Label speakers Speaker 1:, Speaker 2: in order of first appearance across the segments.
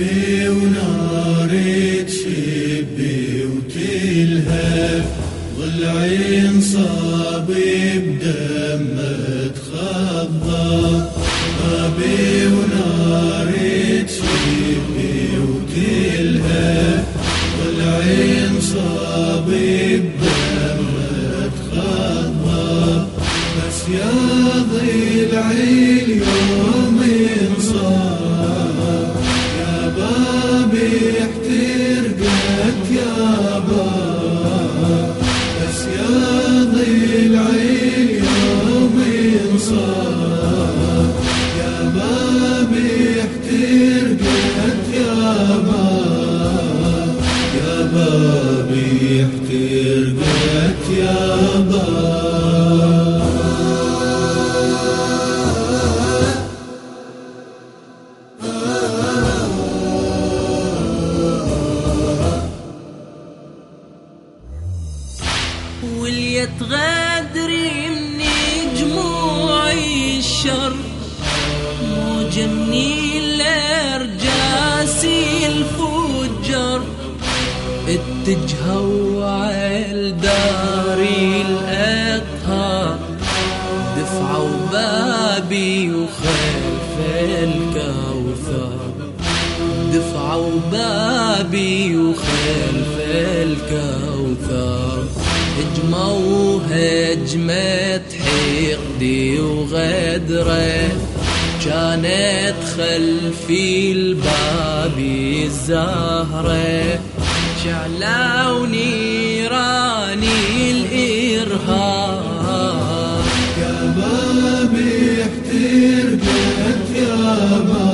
Speaker 1: بابي وناري تشبي وتلهب ضلعي صابي بدم تخضى بابي وناري تشبي وتلهب ضلعي صابي بدم تخضى بس يا ضلعي اليوم انصاب بابي احترقت يابا
Speaker 2: وليت غدري من جموعي الشر مو جني اتجهوا على داري الاطهار دفعوا بابي وخلف الكوثر. دفعوا بابي وخلف الكوثر. هجموا هجمة حقدي وغدرة. كانت خلفي الباب الزهرة. شعلوا نيراني الإرهاب.
Speaker 1: يا بابي احترقت يابا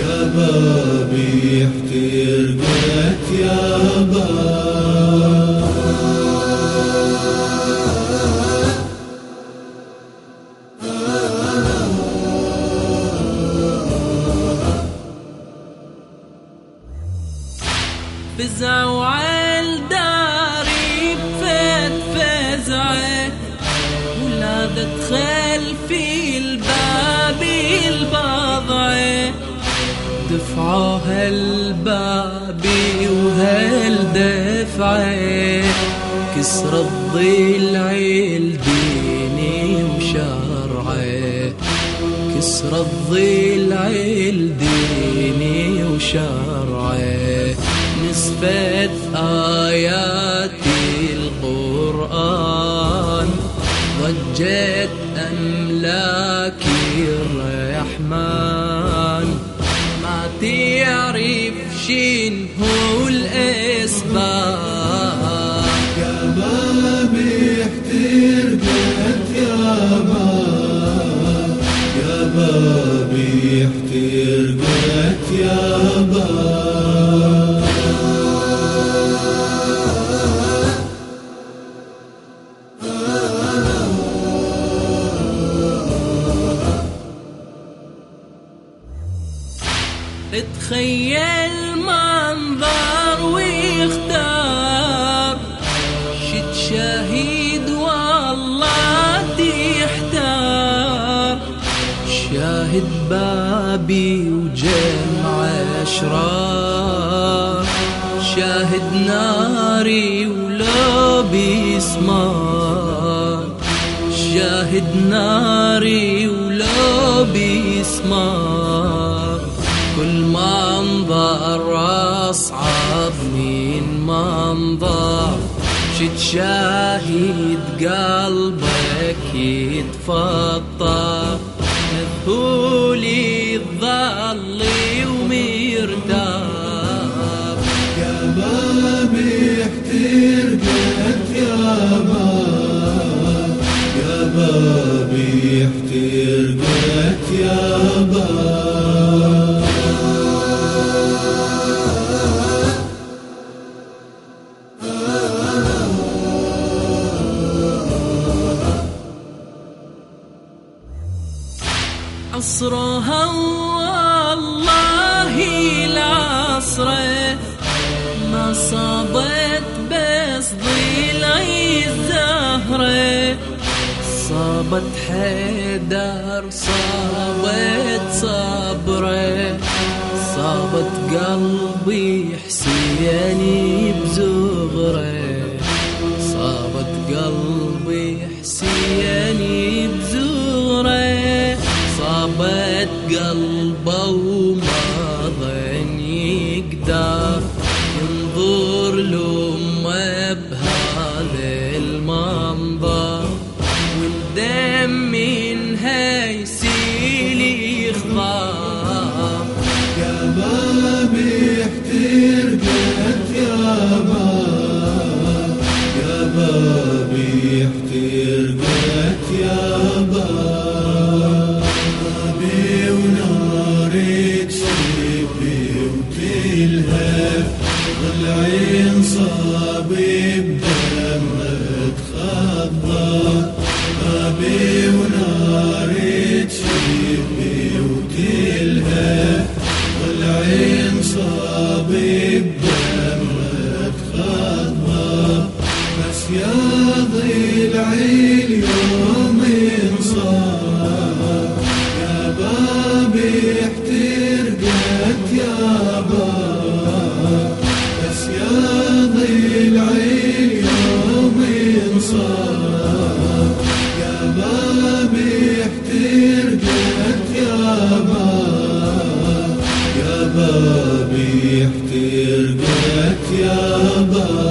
Speaker 1: يا بابي احترقت يابا
Speaker 2: فزعوا عالداري بفت فزعة ولادت خلفي الباب البضعه دفعوا هالباب وهالدفعه كسر الضلع الديني وشرعه كسر الضلع ضجت أملاك الرحمن. ما تعرف شين هو الأسباب
Speaker 1: يا بابي احترقت يابا يا بابي احترقت يابا
Speaker 2: تخيل منظر ويختار. شد شهيد والله تحتار. شاهد بابي وجمع أشرار شاهد ناري ولو بيسمار شاهد ناري ولو بيسمار كل منظر أصعب من منظر. شد شاهد قلبك يتفطر. مذهولي الظل ومرتاح.
Speaker 1: يا بابي يابا يا
Speaker 2: عصرها والله العصره ما صابت بس ضلعي الزهرة صابت حيدر صابت صبره صابت قلبي حسياني بزغره صابت قلبي بهذا المنظر والدم منها يسيل يخضر
Speaker 1: يا بابي احتر قد يا باب يا بابي احتر قد يا باب وناري تشبي وتلهف والعين يا ضلعي اليوم انصار باب يا بابي احترقت يا باب